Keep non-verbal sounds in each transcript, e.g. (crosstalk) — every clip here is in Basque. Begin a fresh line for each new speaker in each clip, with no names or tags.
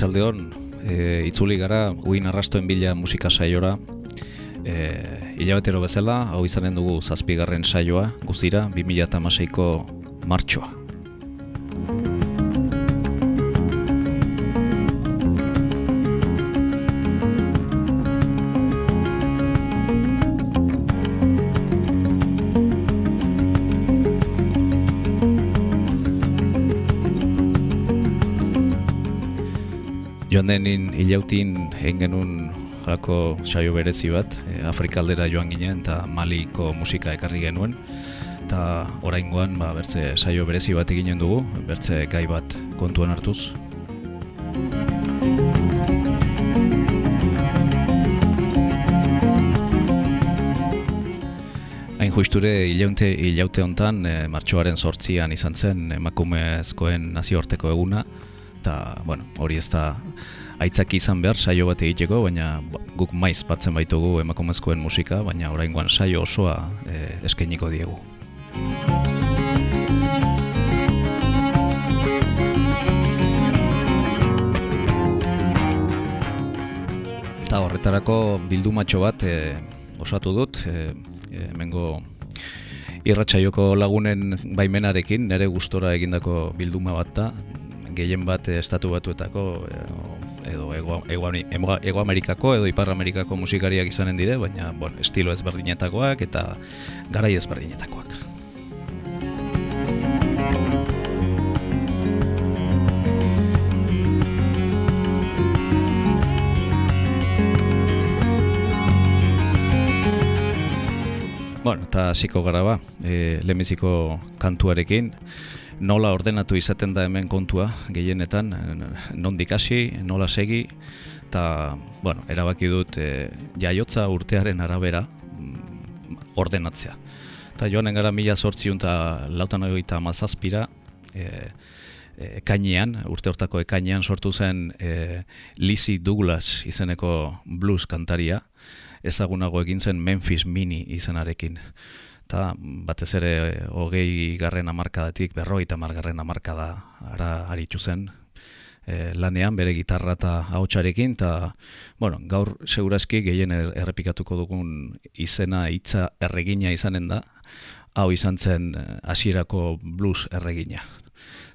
arratsaldeon e, itzuli gara uin arrastoen bila musika saiora. E, hilabetero bezala hau izanen dugu zazpigarren saioa guzira 2006ko martxoa hilautin egin genuen halako saio berezi bat, e, Afrikaldera joan ginen eta Maliko musika ekarri genuen. Eta oraingoan ba, bertze saio berezi bat eginen dugu, bertze gai bat kontuan hartuz. Hain justure hilaute, hilaute hontan, e, martxoaren sortzian izan zen emakumezkoen nazioarteko eguna, eta bueno, hori ez da aitzaki izan behar saio bat egiteko, baina guk maiz batzen baitugu emakumezkoen musika, baina oraingoan saio osoa e, eskainiko diegu. Eta horretarako bildumatxo bat e, osatu dut, e, e, mengo irratxaioko lagunen baimenarekin, nire gustora egindako bilduma bat da, gehien bat estatu batuetako edo ego, ego, Amerikako edo Ipar Amerikako musikariak izanen dire, baina bon, estilo ezberdinetakoak eta garai ezberdinetakoak. Bueno, eta hasiko gara ba, e, lehenbiziko kantuarekin, nola ordenatu izaten da hemen kontua gehienetan, non dikasi, nola segi, eta bueno, erabaki dut e, jaiotza urtearen arabera mm, ordenatzea. Eta joanen gara mila sortziun eta lautan egoita mazazpira, e, e, ekainean, urte hortako ekainean sortu zen e, Lizzie Douglas izeneko blues kantaria, ezagunago egin zen Memphis Mini izenarekin eta batez ere hogei garren amarkadatik berroi eta margarren amarkada ara aritu zen e, lanean bere gitarra eta haotxarekin eta bueno, gaur segurazki gehien er, errepikatuko dugun izena hitza erregina izanen da. Hau izan zen e, hasierako blues erregina.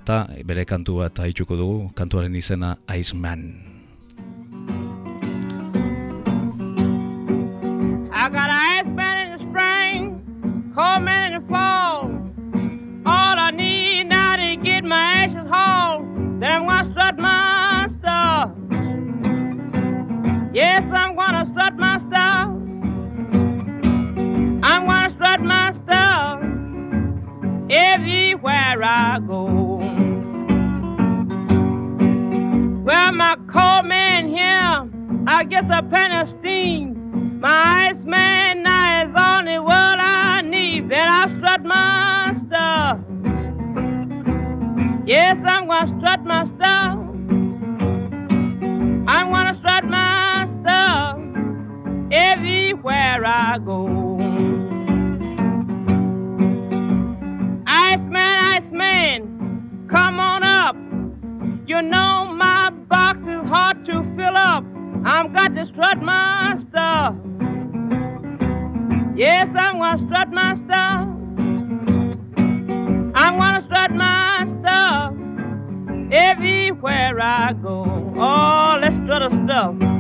Eta bere kantu bat haituko dugu kantuaren izena Iceman man in the fall. All I need now to get my ashes hauled, then I'm gonna strut my stuff. Yes, I'm gonna strut my stuff. I'm gonna strut my stuff everywhere I go. Well, my cold man here, I guess a penny of steam. My ice man now strut my stuff. Yes, I'm gonna strut my stuff. I'm gonna strut my stuff everywhere I go. Oh, let's strut a stuff.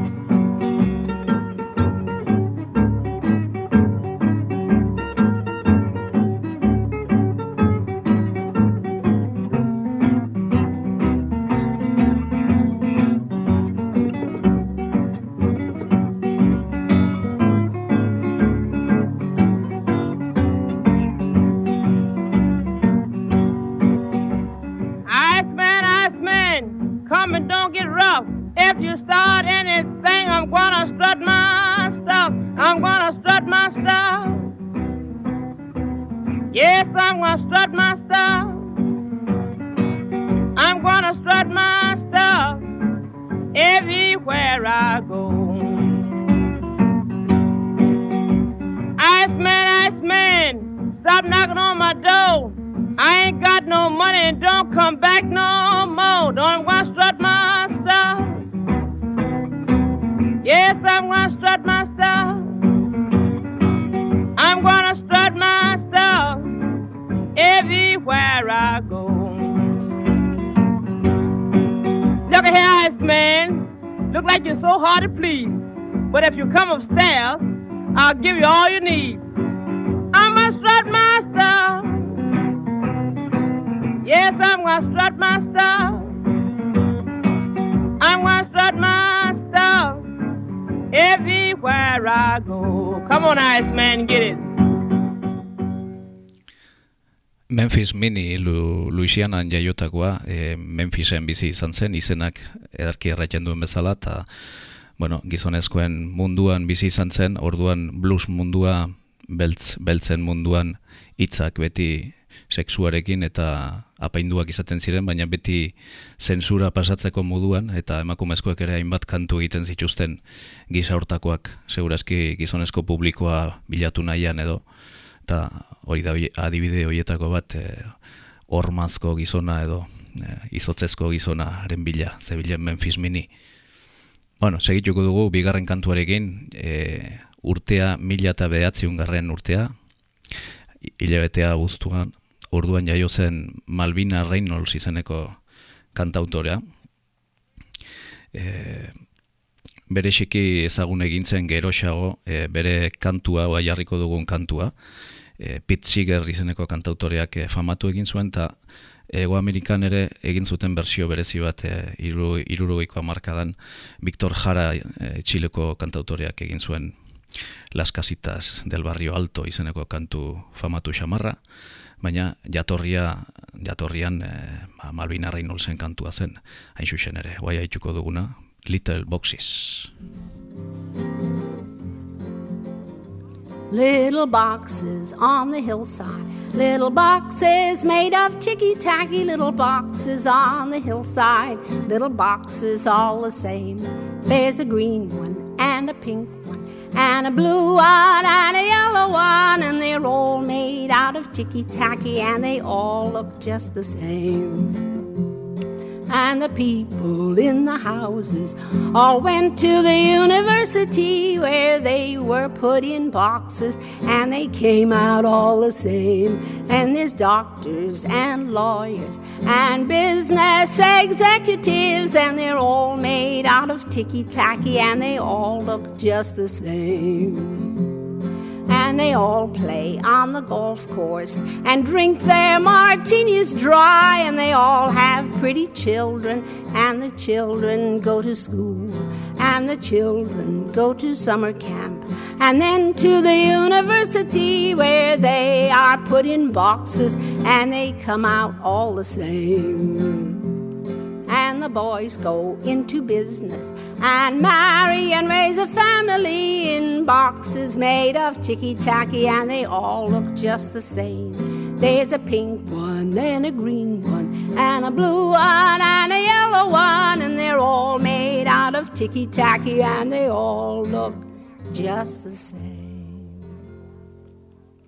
At Ice Man. Look like you're so hard to please. But if you come upstairs, I'll give you all you need. I'm gonna strut stuff. Yes, I'm gonna strut my stuff. I'm gonna strut my stuff everywhere I go. Come on, Ice Man, get it.
Memphis Mini Lu, Louisianan jaiotakoa, e, Memphisen bizi izan zen, izenak edarki erratzen duen bezala, eta bueno, gizonezkoen munduan bizi izan zen, orduan blues mundua, beltz, beltzen munduan hitzak beti sexuarekin eta apainduak izaten ziren, baina beti zentsura pasatzeko moduan eta emakumezkoek ere hainbat kantu egiten zituzten gisa hortakoak, segurazki gizonezko publikoa bilatu nahian edo, eta hori da adibide horietako bat e, ormazko gizona edo e, izotzezko gizonaren bila, zebilen Memphis Mini. Bueno, segituko dugu, bigarren kantuarekin, e, urtea, mila eta garren urtea, hilabetea guztuan, orduan jaio zen Malvina Reynolds izeneko kantautorea. E, bere xiki ezagun egintzen geroxago, e, bere kantua, oa jarriko dugun kantua, e, Pete izeneko kantautoreak e, famatu egin zuen, eta Ego Amerikan ere egin zuten bersio berezi bat e, irurogeiko amarkadan Victor Jara e, Txileko kantautoreak egin zuen Las Casitas del Barrio Alto izeneko kantu famatu xamarra, baina jatorria jatorrian e, Malvina Reynoldsen kantua zen, hain xuxen ere, guai haituko duguna, Little Boxes.
Little boxes on the hillside Little boxes made of ticky tacky little boxes on the hillside. Little boxes all the same. There's a green one and a pink one, and a blue one and a yellow one, and they're all made out of ticky tacky, and they all look just the same and the people in the houses all went to the university where they were put in boxes and they came out all the same. And there's doctors and lawyers and business executives, and they're all made out of ticky tacky and they all look just the same and they all play on the golf course and drink their martinis dry. And they all have pretty children. And the children go to school. And the children go to summer camp. And then to the university where they are put in boxes. And they come out all the same and the boys go into business and marry and raise a family in boxes made of ticky tacky, and they all look just the same. There's a pink one and a green one, and a blue one and a yellow one, and they're all made out of ticky tacky, and they all look just the same.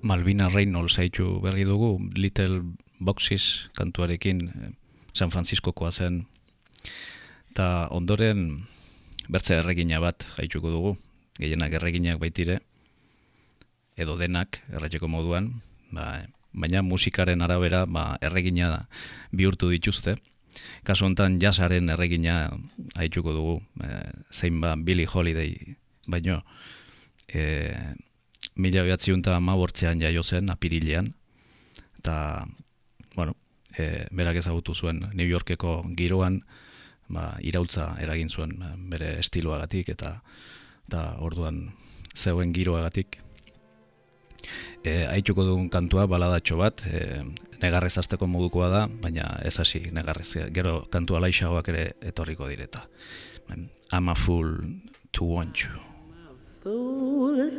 Malvina Reynolds haitu berri dugu, Little Boxes kantuarekin eh, San Franciscokoa zen. Eta ondoren bertze erregina bat haitzuko dugu, gehienak erreginak baitire, edo denak erratxeko moduan, ba, baina musikaren arabera ba, erregina da, bihurtu dituzte. Kasu honetan jasaren erregina haitzuko dugu, e, zein ba Billy Holiday, baino, e, mila behatziun eta mabortzean jaio zen, apirilean, eta, bueno, e, berak ezagutu zuen New Yorkeko giroan ba, iraultza eragin zuen e, bere estiloagatik eta eta orduan zeuen giroagatik. E, aituko dugun kantua baladatxo bat e, negarrez azteko modukoa da baina ez hasi negarrez gero kantua laixagoak ere etorriko direta. I'm a fool to want you. I'm a fool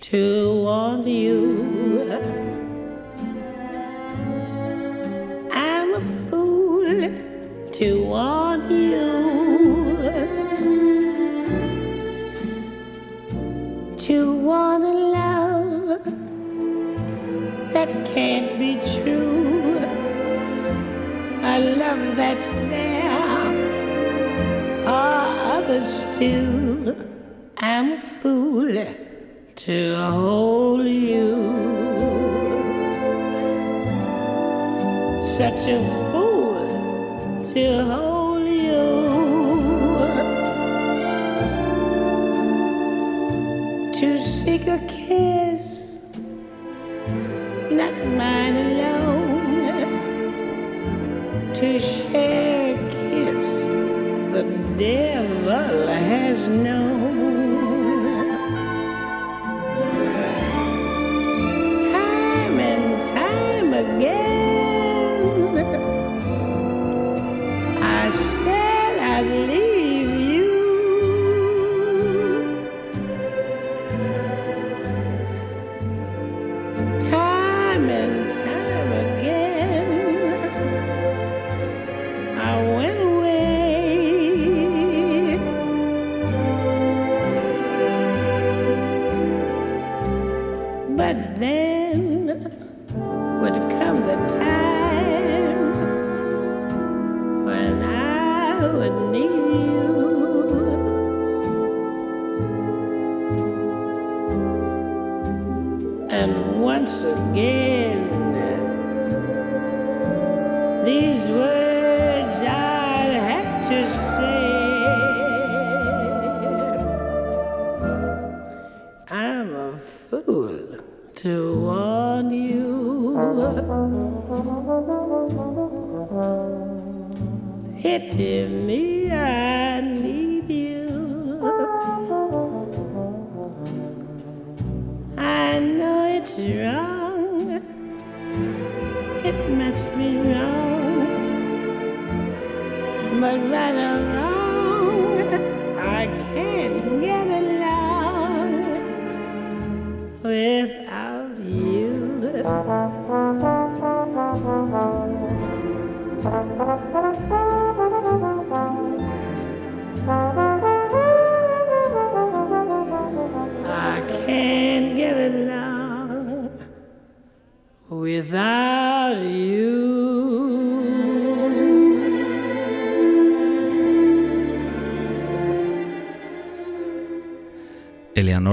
to want you to want you. To want a love that can't be true. A love that's there for others too.
I'm a fool to hold you. Such a to hold you. To seek a kiss, not mine alone. To share a kiss the devil has known. Time and time again,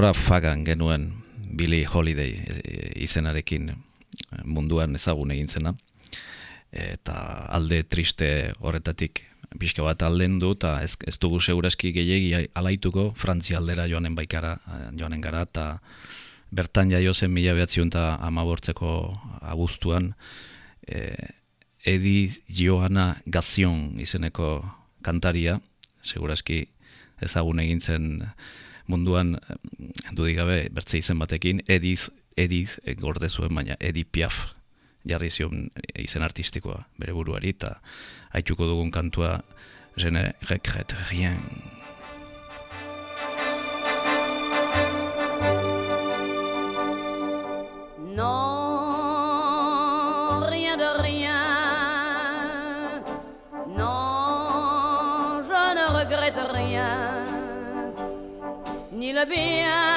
Eleanora Fagan genuen Billie Holiday e, izenarekin munduan ezagun egin zena. Eta alde triste horretatik pixka bat alden du, eta ez, ez dugu seguraski gehiagi alaituko Frantzia aldera joanen baikara, joanen gara, eta bertan jaio zen mila behatziun eta amabortzeko abuztuan, e, Edi Johanna Gazion izeneko kantaria, seguraski ezagun egin zen munduan eh, dudik gabe bertze izen batekin Ediz Ediz eh, gorde zuen baina Edi Piaf jarri zion izen artistikoa bere buruari eta haituko dugun kantua Je ne regrette rien.
الغبيان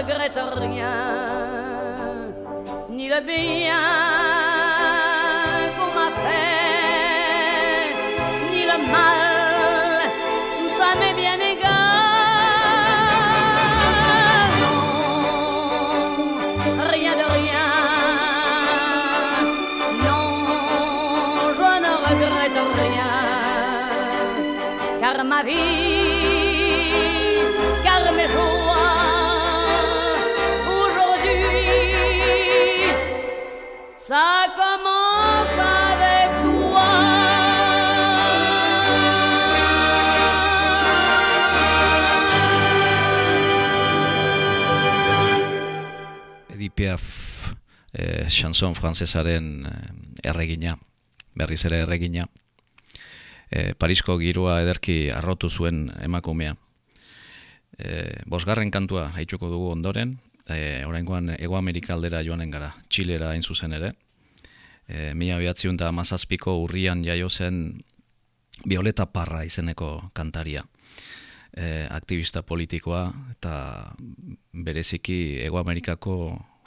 Regrette rien, ni le bien
chanson frantsesaren eh, erregina, berriz ere erregina. Eh, Parisko girua ederki arrotu zuen emakumea. Eh, bosgarren kantua haituko dugu ondoren, eh, oraingoan Ego Amerika aldera joanen gara, Txilera hain zuzen ere. Eh, mila behatziun da mazazpiko urrian jaio zen Violeta Parra izeneko kantaria. Eh, aktivista politikoa eta bereziki Ego Amerikako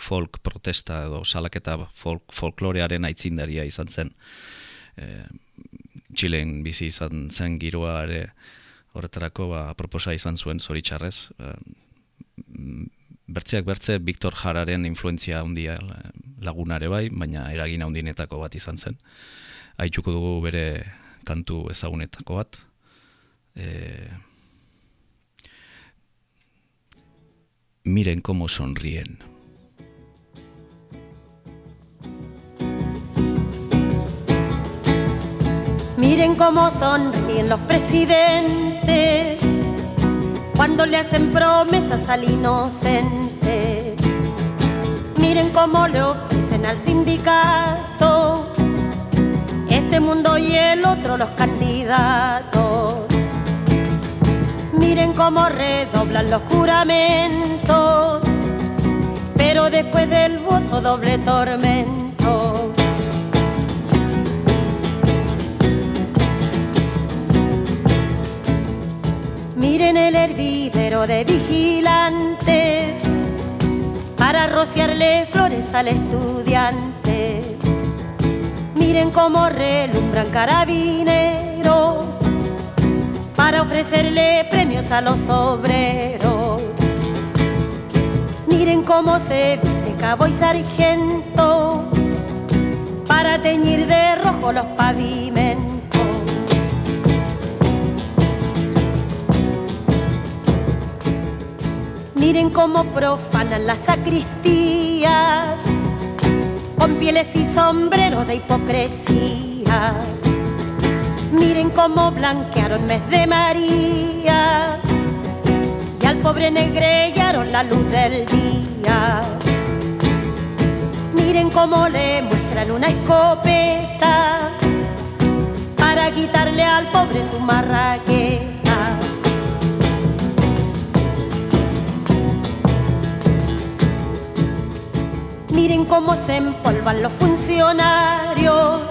folk protesta edo salaketa folk, folklorearen aitzindaria izan zen. E, Txilen bizi izan zen giroa ere horretarako ba, proposa izan zuen zoritxarrez. E, bertzeak bertze Viktor Jararen influentzia handia lagunare bai, baina eragin handinetako bat izan zen. Aitzuko dugu bere kantu ezagunetako bat. E, miren como sonríen.
Miren cómo sonríen los presidentes cuando le hacen promesas al inocente. Miren cómo le ofrecen al sindicato este mundo y el otro los candidatos. Miren cómo redoblan los juramentos, pero después del voto doble tormento. Miren el hervidero de vigilantes para rociarle flores al estudiante. Miren cómo relumbran carabineros para ofrecerle premios a los obreros. Miren cómo se viste cabo y sargento para teñir de rojo los pavimentos. Miren cómo profanan la sacristía con pieles y sombreros de hipocresía. Miren cómo blanquearon mes de María y al pobre negrellaron la luz del día. Miren cómo le muestran una escopeta para quitarle al pobre su marraqueta. Miren cómo se empolvan los funcionarios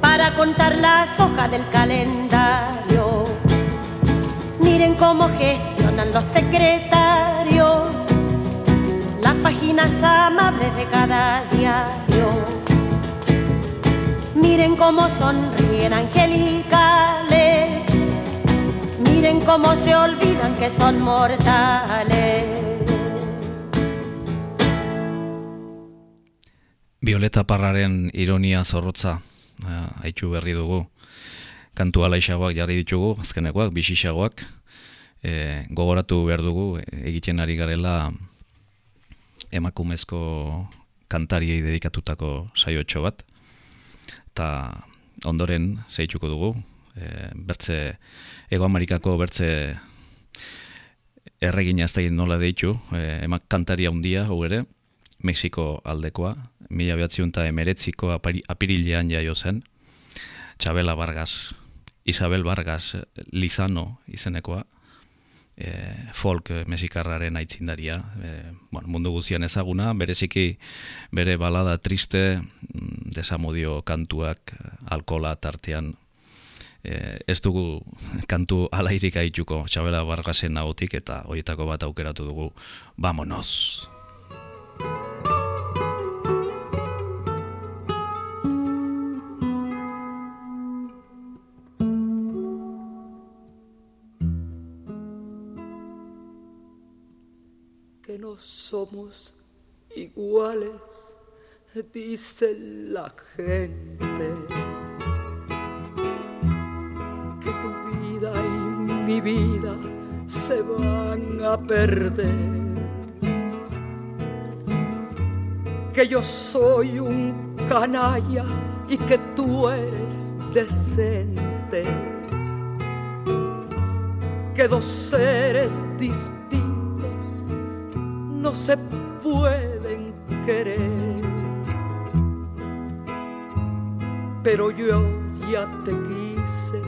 para contar las hojas del calendario. Miren cómo gestionan los secretarios las páginas amables de cada diario. Miren cómo sonríen angelicales. Miren cómo se olvidan que son mortales.
Violeta Parraren ironia zorrotza haitxu berri dugu. Kantu alaixagoak jarri ditugu, azkenekoak, bisixagoak. E, gogoratu behar dugu, egiten ari garela emakumezko kantariei dedikatutako saiotxo bat. Eta ondoren zeituko dugu, e, bertze, Ego Amerikako bertze erregina ez da nola deitu, e, emak kantaria handia hau ere, Mexiko aldekoa, mila behatziun eta emeretziko apirilean jaio zen, Txabela Vargas, Isabel Vargas Lizano izenekoa, e, folk mexikarraren aitzindaria, e, bueno, mundu guztian ezaguna, bereziki bere balada triste, mm, desamodio kantuak, alkola tartean, e, ez dugu kantu alairik aituko Txabela Vargasen nagotik eta horietako bat aukeratu dugu, Vamonos!
que somos iguales, dice la gente. Que tu vida y mi vida se van a perder. que yo soy un canalla y que tú eres decente. Que dos seres distintos no se pueden querer. Pero yo ya te quise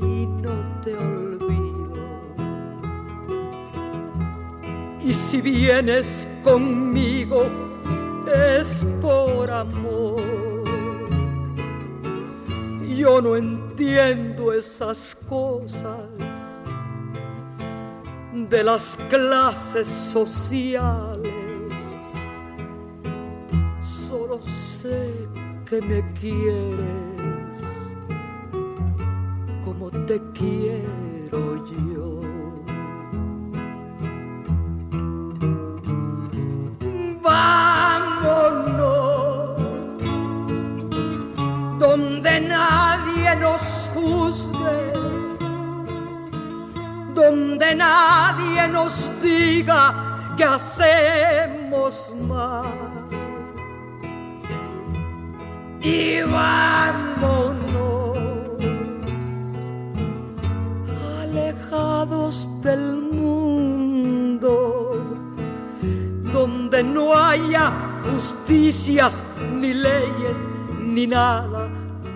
y no te olvido. Y si vienes conmigo es por amor. Yo no entiendo esas cosas de las clases sociales. Solo sé que me quieres como te quiero donde nadie nos diga que hacemos mal. Y vámonos alejados del mundo, donde no haya justicias ni leyes ni nada,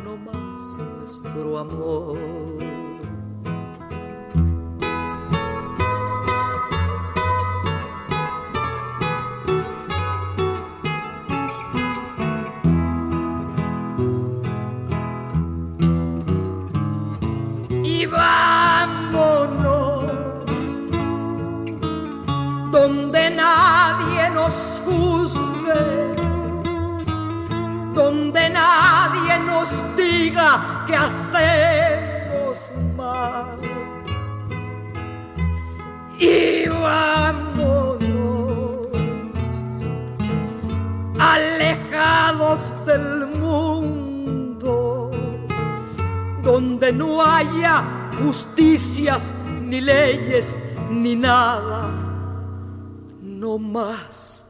no más nuestro amor. Donde nadie nos diga que hacemos mal. Y alejados del mundo, donde no haya justicias ni leyes ni nada, no más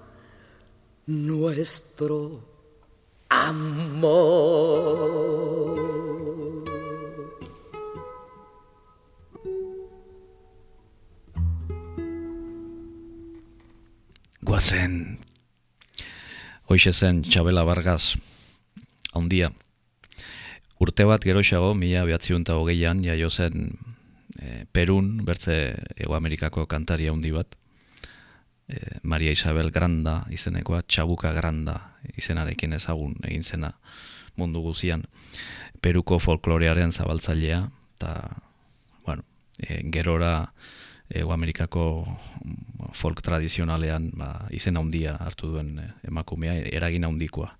nuestro amor.
Guazen, hoxe zen Txabela Vargas, handia. Urte bat geroxago, mila behatziun eta hogeian, jaio zen e, Perun, bertze Ego Amerikako kantaria handi bat. E, Maria Isabel Granda izenekoa, Txabuka Granda izenarekin ezagun egin zena mundu guzian. Peruko folklorearen zabaltzailea, eta, bueno, e, gerora Ego Amerikako folk tradizionalean ba, izen handia hartu duen eh, emakumea, eragin handikoa.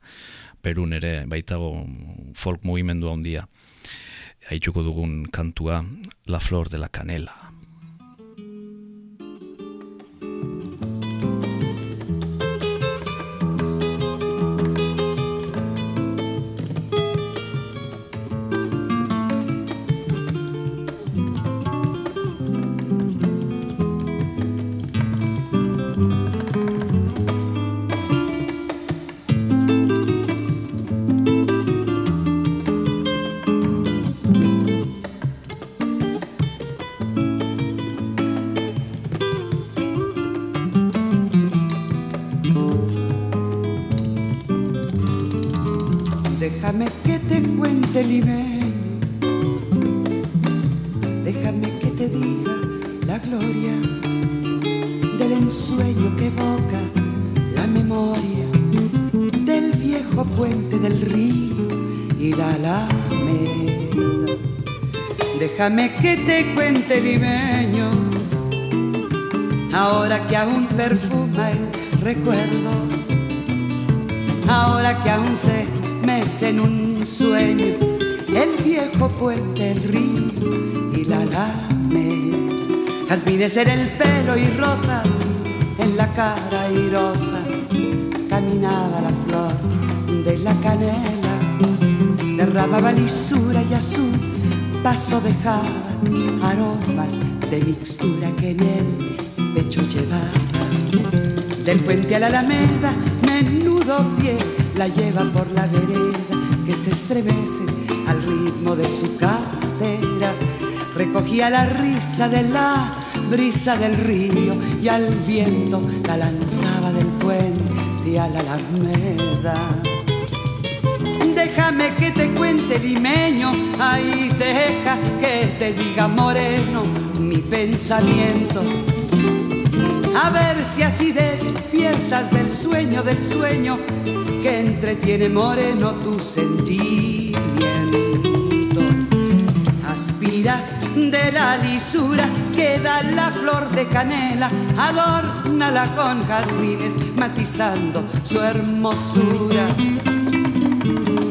Perun ere baitago folk mugimendu handia. Haitzuko dugun kantua La Flor de la Canela.
Déjame que te diga la gloria del ensueño que evoca la memoria del viejo puente del río y la alameda. Déjame que te cuente limeño, ahora que aún perfuma el recuerdo, ahora que aún se mece en un sueño el viejo puente, río y la alameda. Jazmines en el pelo y rosas en la cara airosa, caminaba la flor de la canela, derramaba lisura y a su paso dejaba aromas de mixtura que en el pecho llevaba. Del puente a la alameda, menudo pie la lleva por la vereda que se estremece al ritmo de su cadera. Recogía la risa de la brisa del río y al viento la lanzaba del puente a la alameda. Déjame que te cuente limeño, ahí deja que te diga moreno mi pensamiento. A ver si así despiertas del sueño del sueño que entretiene moreno tu sentimiento. La lisura que da la flor de canela, adórnala con jazmines, matizando su hermosura.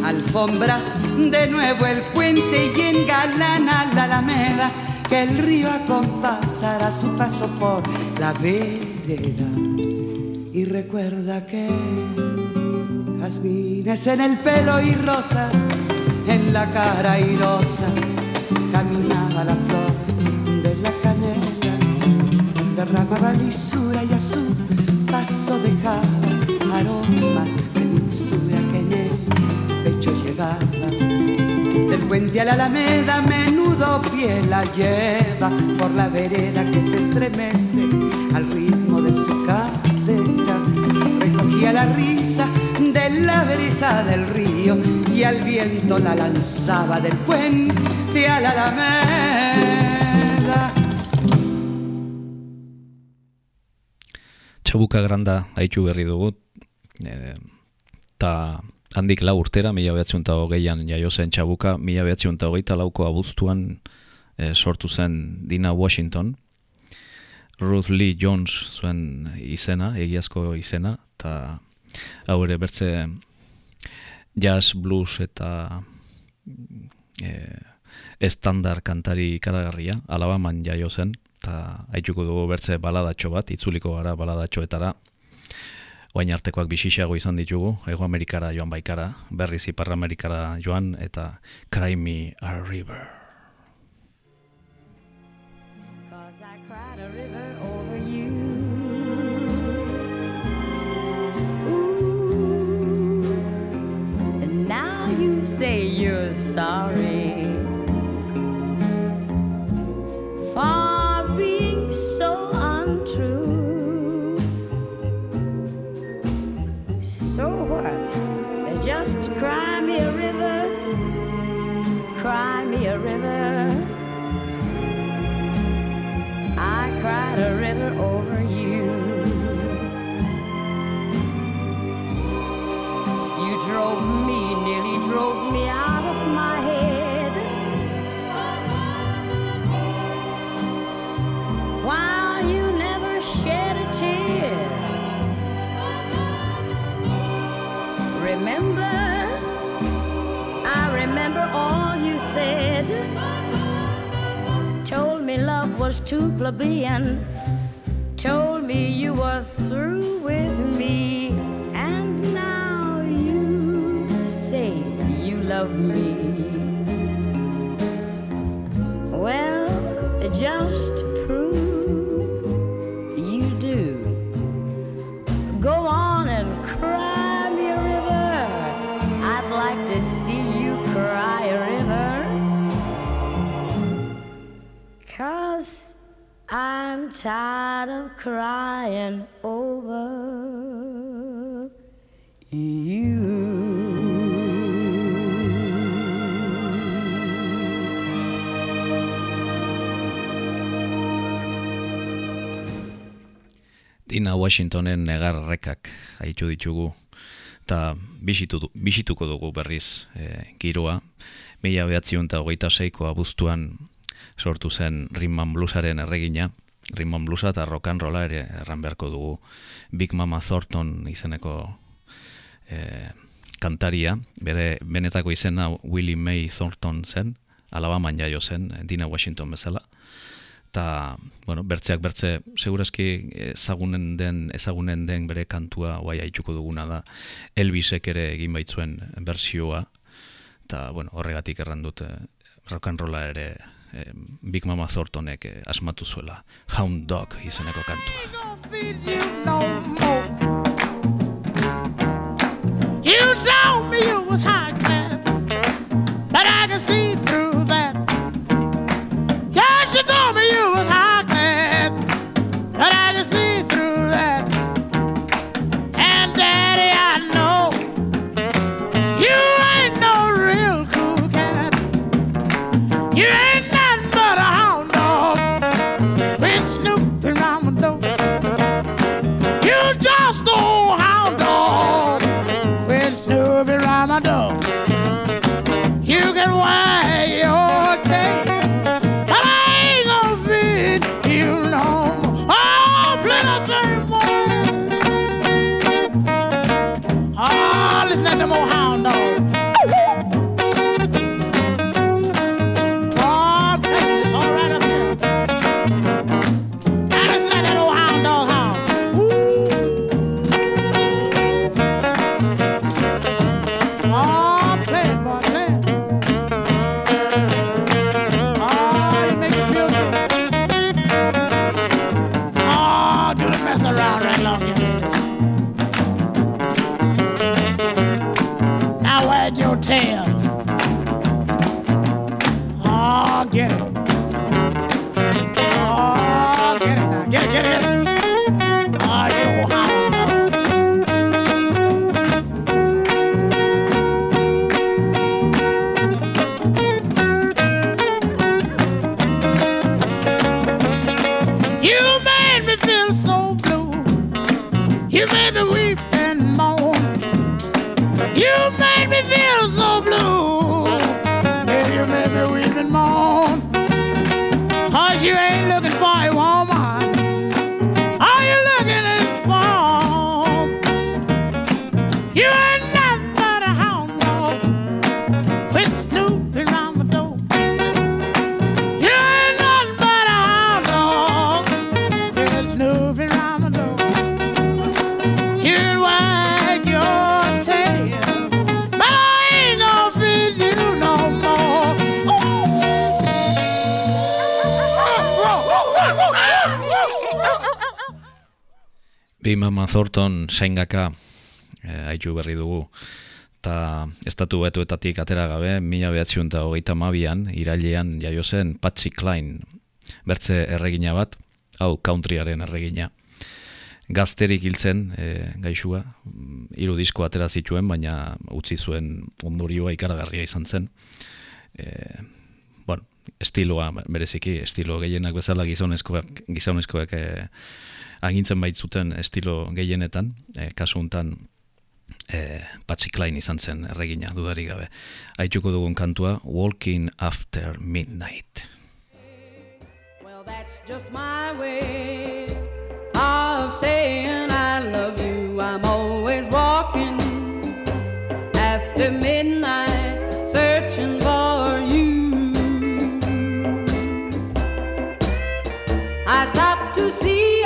Alfombra de nuevo el puente y engalana la alameda, que el río acompasará su paso por la vereda. Y recuerda que jazmines en el pelo y rosas en la cara caminaba derramaba lisura y a su paso dejaba aromas de mixtura que en el pecho llevaba. Del puente a la alameda, menudo pie la lleva por la vereda que se estremece al ritmo de su cadera. Recogía la risa de la brisa del río y al viento la lanzaba del puente a la alameda.
Txabuka granda haitxu berri dugu, eta handik lau urtera, mila behatziun eta hogeian jaio zen txabuka, mila behatziun eta hogeita lauko abuztuan e, sortu zen Dina Washington, Ruth Lee Jones zuen izena, egiazko izena, eta hau ere bertze jazz, blues eta e, estandar kantari ikaragarria, alabaman jaio zen, eta haituko dugu bertze baladatxo bat, itzuliko gara baladatxoetara, Oain artekoak bisixiago izan ditugu, Ego Amerikara joan baikara, berriz Ipar Amerikara joan, eta Cry Me a River.
Cause I cried a river over you. And now you say you're sorry for being so untrue. So what? Just cry me a river, cry me a river. I cried a river over said told me love was too plebeian, told me you were through with me, and now you say you love me. Crying over you.
Dina Washingtonen negarrekak haitu ditugu, eta bisitu, bisituko dugu berriz e, giroa. Mila behatziun eta hogeita seiko abuztuan sortu zen Rimman Bluesaren erregina, Rimman Bluesa eta rock and rolla ere erran beharko dugu. Big Mama Thornton izeneko e, kantaria, bere benetako izena Willie May Thornton zen, Alabaman jaio zen, Dina Washington bezala. Eta, bueno, bertzeak bertze, segurazki ezagunen den, ezagunen den bere kantua guai haituko duguna da, Elvisek ere egin baitzuen bersioa, eta, bueno, horregatik erran dut eh, rock and rolla ere eh, Big Mama Thorntonek eh, asmatu zuela Hound Dog izeneko kantua.
You
told me it.
Thornton saingaka eh, aitu berri dugu. Eta estatu betuetatik atera gabe mila behatziun eta hogeita mabian irailean jaio zen Patsy Klein bertze erregina bat hau countryaren erregina. Gazterik hiltzen e, gaixua mm, hiru disko atera zituen baina utzi zuen ondorioa ikaragarria izan zen. E, bueno, estiloa bereziki estilo gehienak bezala gizonezkoak gizonezkoak e, agintzen baitzuten estilo gehienetan, e, kasu hontan e, Patsy Klein izan zen erregina dudarik gabe. Aituko dugun kantua Walking After Midnight.
Well, that's just my way of saying I love you. I'm always walking after midnight, searching for you. I stopped to see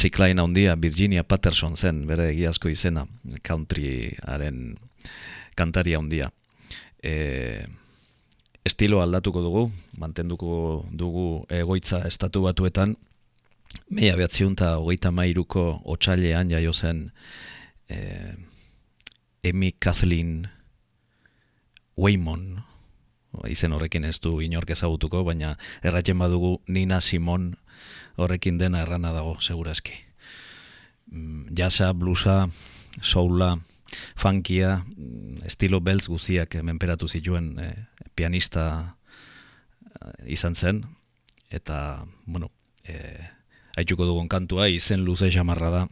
Patsy Klein handia Virginia Patterson zen, bere egiazko izena, countryaren kantaria handia. E, estilo aldatuko dugu, mantenduko dugu egoitza estatu batuetan, Meia behatziun eta hogeita mairuko otxailean jaio zen eh, Amy Kathleen Waymon, izen horrekin ez du inork ezagutuko, baina erratzen badugu Nina Simon horrekin dena errana dago, segurazki. Mm, Jasa, bluesa, soula, funkia, mm, estilo beltz guziak menperatu zituen eh, pianista eh, izan zen, eta, bueno, eh, haituko dugun kantua, izen luze jamarra da,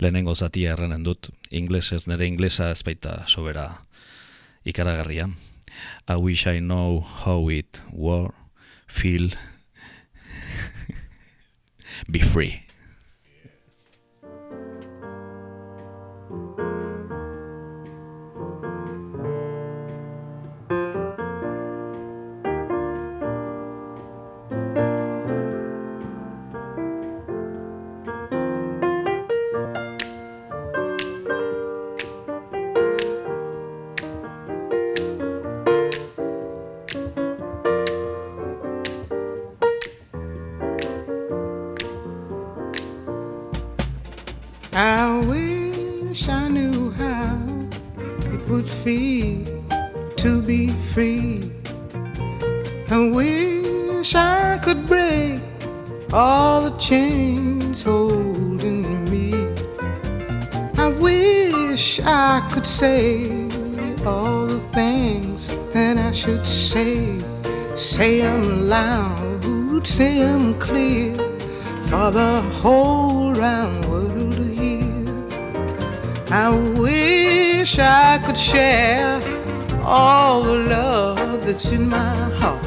lehenengo zatia erranen dut, inglesez, nire inglesa ez baita sobera ikaragarria. I wish I know how it war, feel, be free.
In my heart.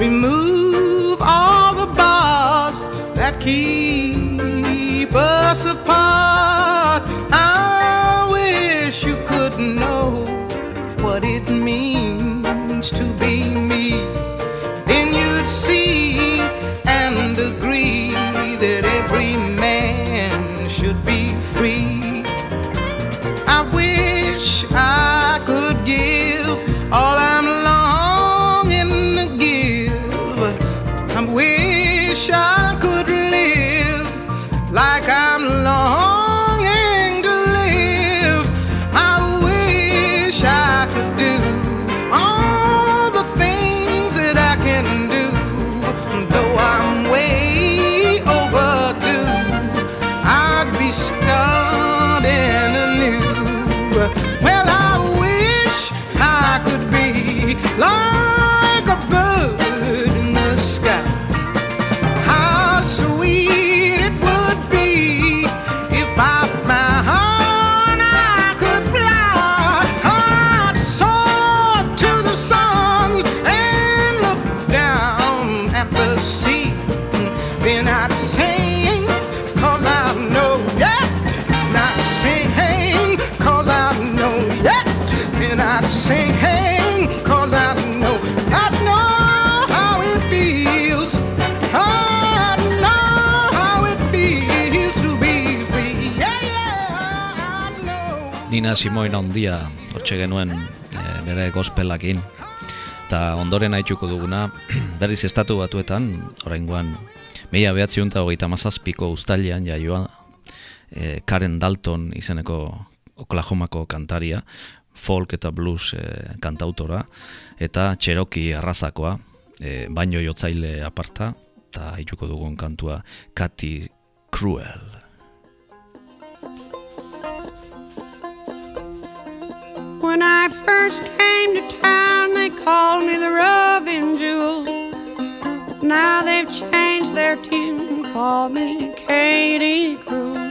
Remove all the bars that keep us apart. I wish you could know what it means to
Nina Simoin ondia hortxe genuen e, bere gospelakin. Eta ondoren haituko duguna (clears throat) berriz estatu batuetan oraingoan Mila behatziun eta hogeita mazazpiko ustalian jaioa e, Karen Dalton izeneko Oklahomako kantaria folk eta blues e, kantautora eta Cherokee arrazakoa e, baino jotzaile aparta eta haituko dugun kantua Katy Cruel
When I first came to town, they called me the Roving Jewel. Now they've changed their tune, and call me Katie Crew.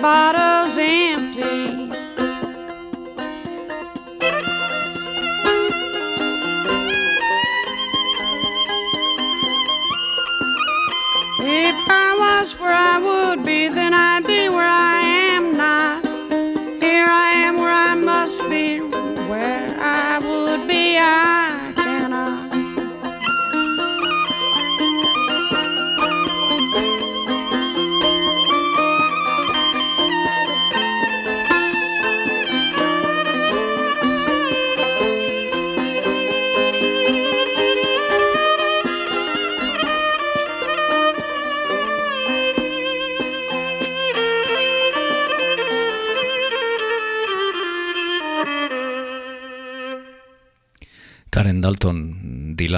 bottom.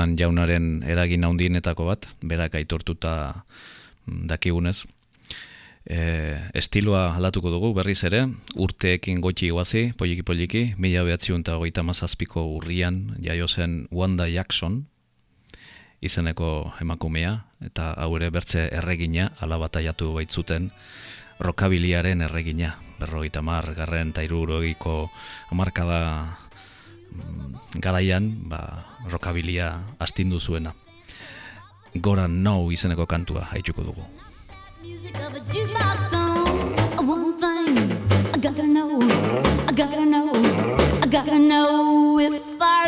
Dylan jaunaren eragin handienetako bat, berak aitortuta mm, dakigunez. E, estiloa aldatuko dugu berriz ere, urteekin gotxi guazi, poliki poliki, mila behatziun eta hogeita mazazpiko urrian jaio zen Wanda Jackson, izeneko emakumea, eta hau ere bertze erregina, alabataiatu baitzuten, rokabiliaren erregina, berrogeita mar, garren eta irurogiko amarkada garaian, ba, rokabilia astindu zuena. Gora nou izeneko kantua haitzuko dugu.
I gotta know, I gotta know, I gotta know if our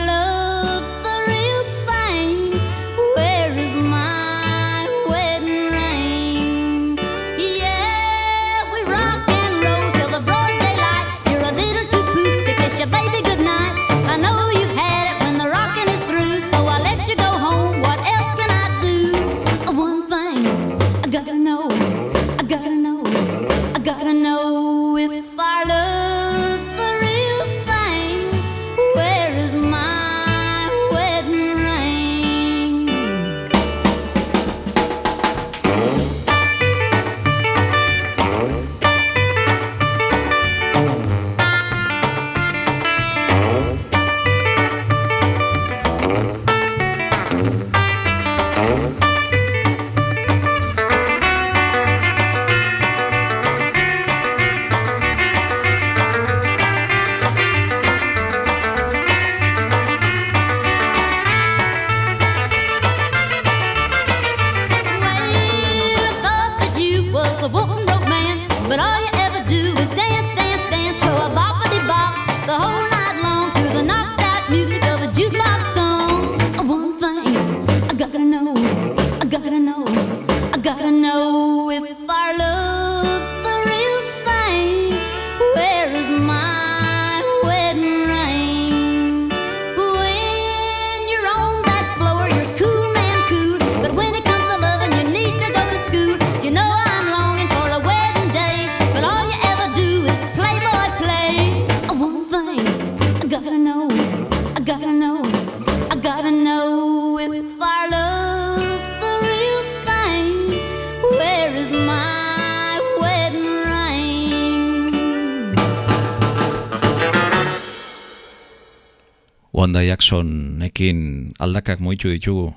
Jacksonekin aldakak moitu ditugu,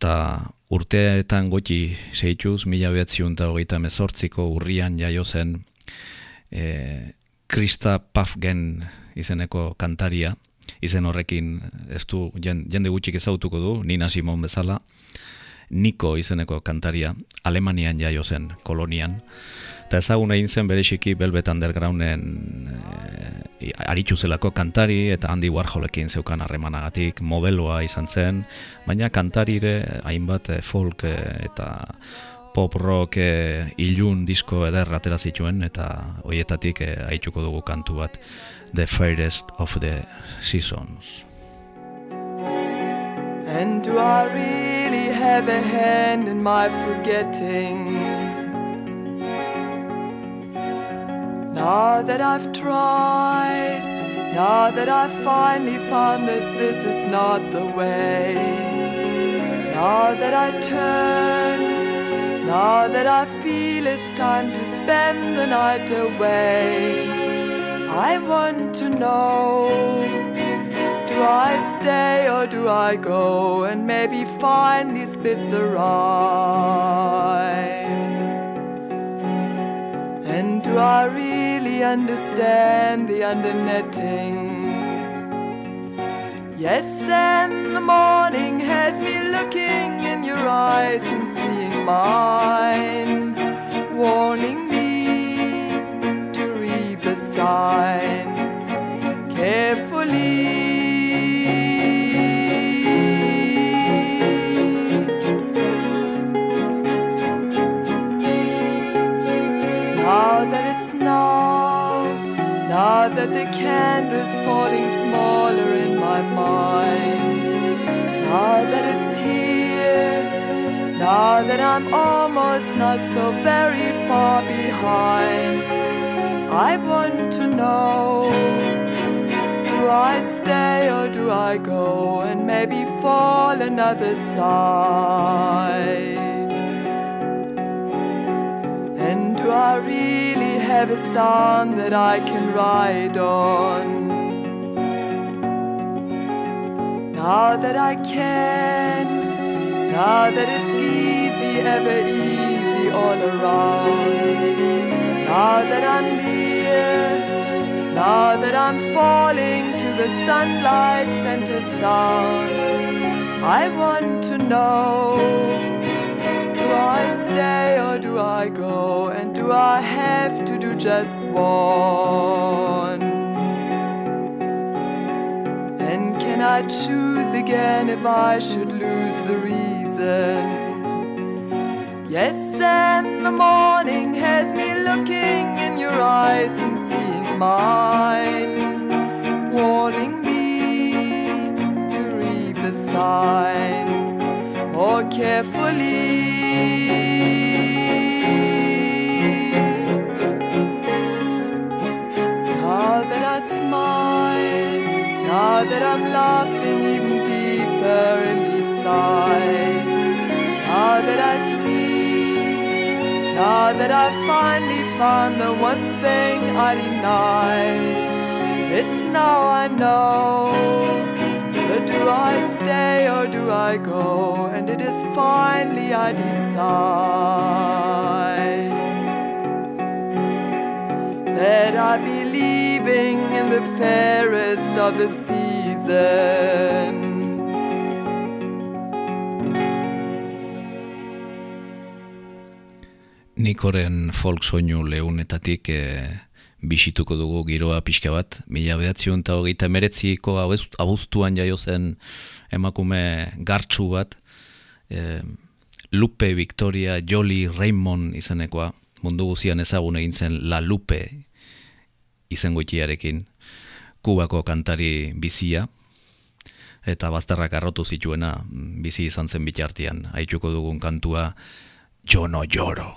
eta urteetan gotxi zeituz, mila behatziun eta hogeita mezortziko urrian jaio zen e, Krista Pafgen izeneko kantaria, izen horrekin ez du jen- jende gutxik ezautuko du, Nina Simon bezala, Niko izeneko kantaria, Alemanian jaio zen, kolonian, eta ezagun egin zen berexiki Velvet Undergrounden e, aritxu zelako kantari eta Andy Warholekin zeukan harremanagatik modeloa izan zen, baina kantarire hainbat eh, folk eh, eta pop rock e, ilun disko eder atera zituen eta hoietatik e, haitxuko dugu kantu bat The Fairest of the Seasons.
And do I really have a hand in my forgetting? Now that I've tried, now that I've finally found that this is not the way, now that I turn, now that I feel it's time to spend the night away, I want to know. Do I stay or do I go and maybe finally split the rhyme? And do I really understand the undernetting? Yes, and the morning has me looking in your eyes and seeing mine, warning me to read the signs carefully. Now that the candle's falling smaller in my mind, now that it's here, now that I'm almost not so very far behind, I want to know do I stay or do I go? And maybe fall another side? And do I really have a song that I can ride on? Now that I can, now that it's easy, ever easy all around. Now that I'm near, now that I'm falling to the sunlight center sound, I want to know do I stay or do I go? And do I have to just one? And can I choose again if I should lose the reason? Yes, and the morning has me looking in your eyes and seeing mine, warning me to read the signs more carefully. That I'm laughing even deeper inside, now that I see, now that I finally found the one thing I denied, it's now I know. But do I stay or do I go? And it is finally I decide that I be leaving in the fairest of the seasons.
Nikoren folk soinu leunetatik e, bisituko dugu giroa pixka bat. Mila behatzion eta hogeita meretziko abuztuan jaio zen emakume gartxu bat. E, Lupe Victoria Jolly Raymond izenekoa. Mundu guzian ezagun egin zen La Lupe izengoitiarekin. Kubako kantari bizia. Eta bazterrak arrotu zituena bizi izan zen bitartian. Haituko dugun kantua Jo no lloro.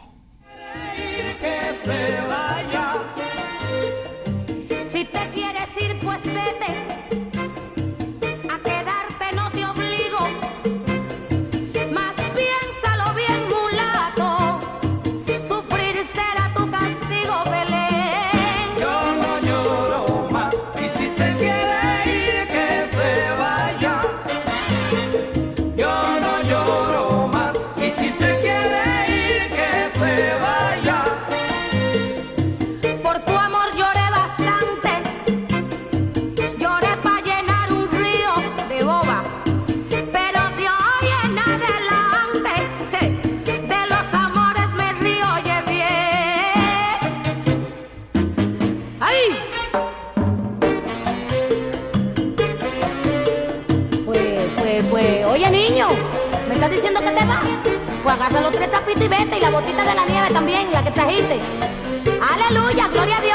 Tapitos y vete, y la botita de la nieve también, la que trajiste. Aleluya, gloria a Dios.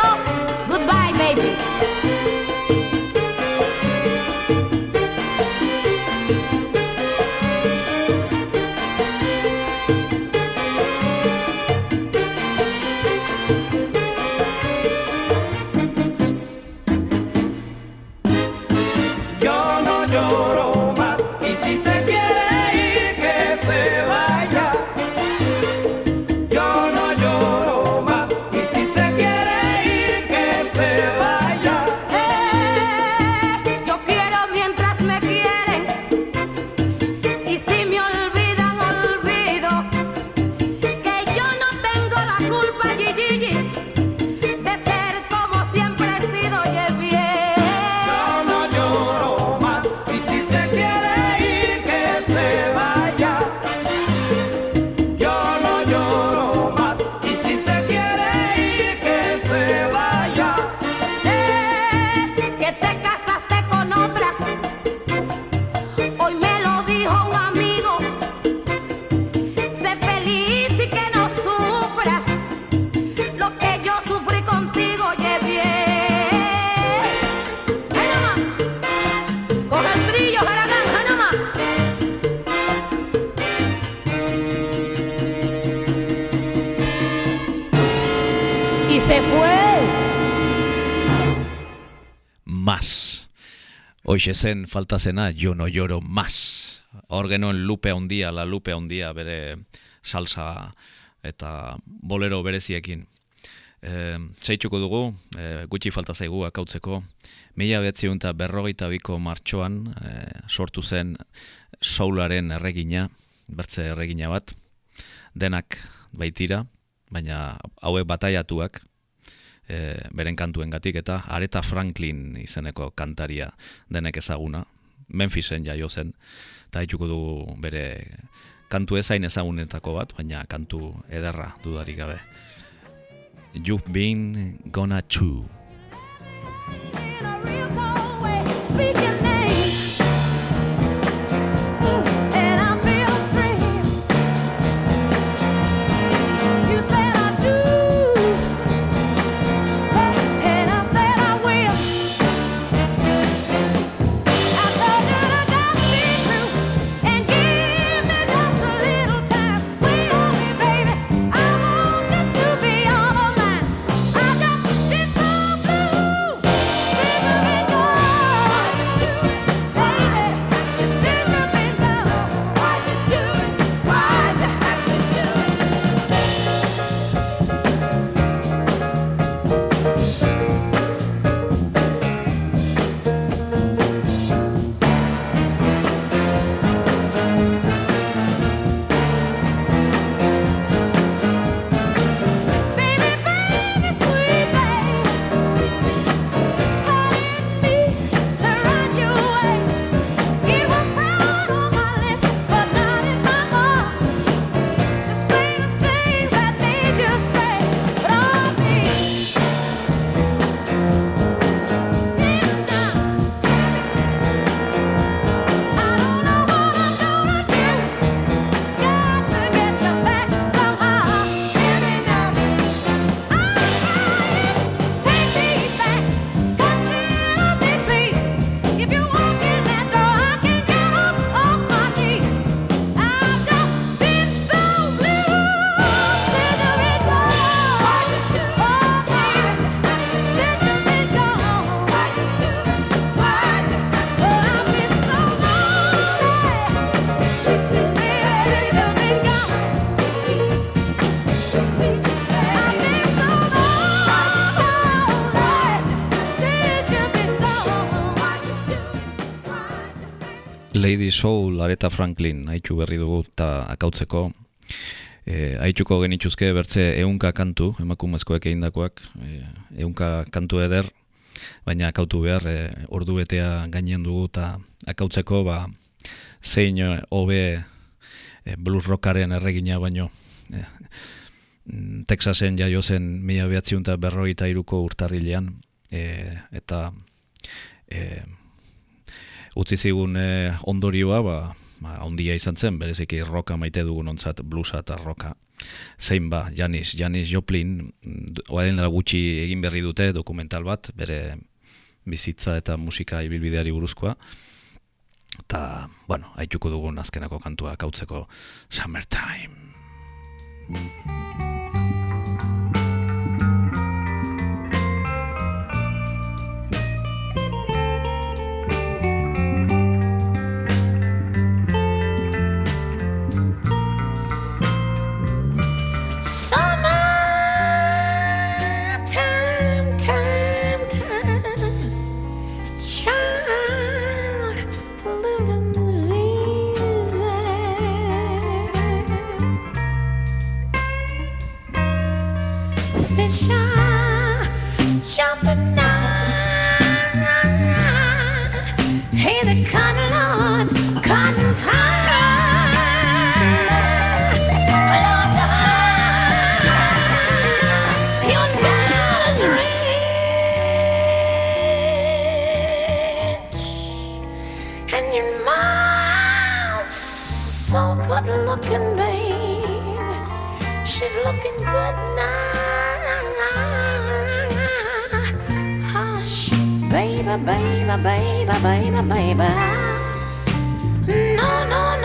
Hoxe zen falta zena, jo no lloro más. Hor genuen lupe handia, la lupe handia bere salsa eta bolero bereziekin. E, Zeitzuko dugu, e, gutxi falta zaigu akautzeko, mila betziun eta berrogeita biko martxoan e, sortu zen soularen erregina, bertze erregina bat, denak baitira, baina hauek bataiatuak, e, beren kantuengatik eta Aretha Franklin izeneko kantaria denek ezaguna, Memphisen jaio zen, eta haituko dugu bere kantu ezain ezagunetako bat, baina kantu ederra dudarik gabe. You've been gonna chew. Lady Soul, Aretha Franklin, haitxu berri dugu eta akautzeko. E, haitxuko genituzke bertze eunka kantu, emakumezkoek egindakoak, e, eunka kantu eder, baina akautu behar, e, ordu betea gainean dugu eta akautzeko, ba, zein e, hobe e, blues rockaren erregina baino. E, mm, Texasen jaio zen mila behatziun eta berrogeita iruko urtarrilean, e, eta e, utzi zigun e, ondorioa, ba, ba, ondia izan zen, bereziki roka maite dugun ontzat, bluesa eta roka. Zein ba, Janis, Janis Joplin, oaden dela gutxi egin berri dute dokumental bat, bere bizitza eta musika ibilbideari buruzkoa. Eta, bueno, haituko dugun azkenako kantua kautzeko Summertime.
Baby, baby, baby, baby, baby. No, no,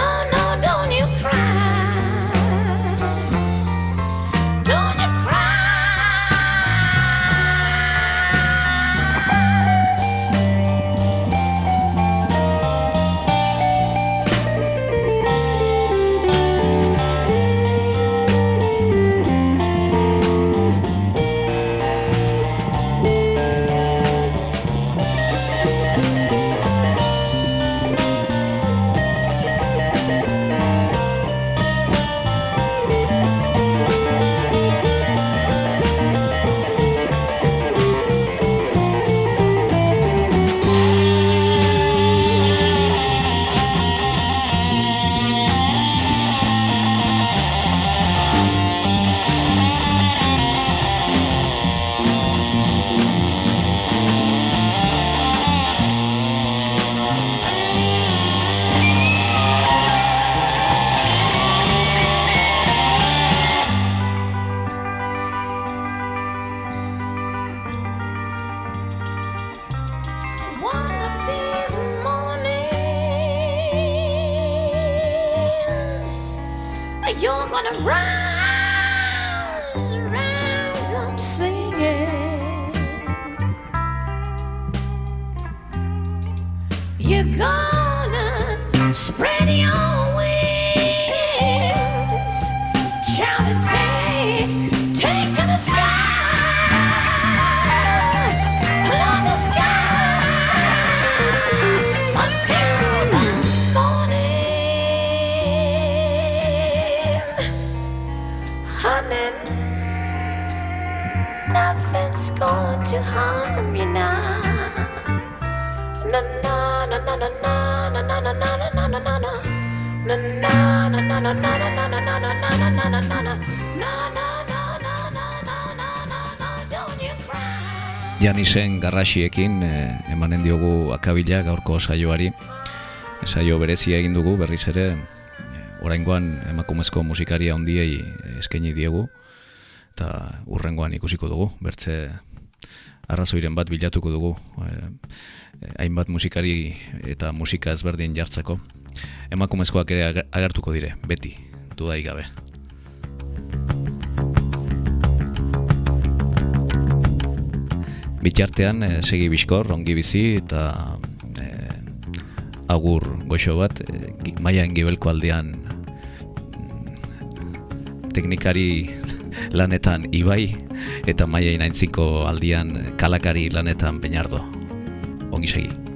honey. Nothing's going to harm you now. Na na na na na na na na na na na na na na. Na na na na na na na na na na na na na na na na.
Janisen garrasiekin eh, emanen diogu akabila gaurko saioari. Saio berezia egin dugu berriz ere eh, oraingoan emakumezko musikaria hondiei eskaini diegu eta urrengoan ikusiko dugu bertze arrazoiren bat bilatuko dugu eh, hainbat musikari eta musika ezberdin jartzeko. Emakumezkoak ere agertuko dire beti dudarik gabe. Bitartean, eh, segi bizkor, ongi bizi eta eh, agur goxo bat, gi- maian gibelko aldean teknikari lanetan ibai eta maia inaintziko aldian kalakari lanetan peñardo. Ongi segi.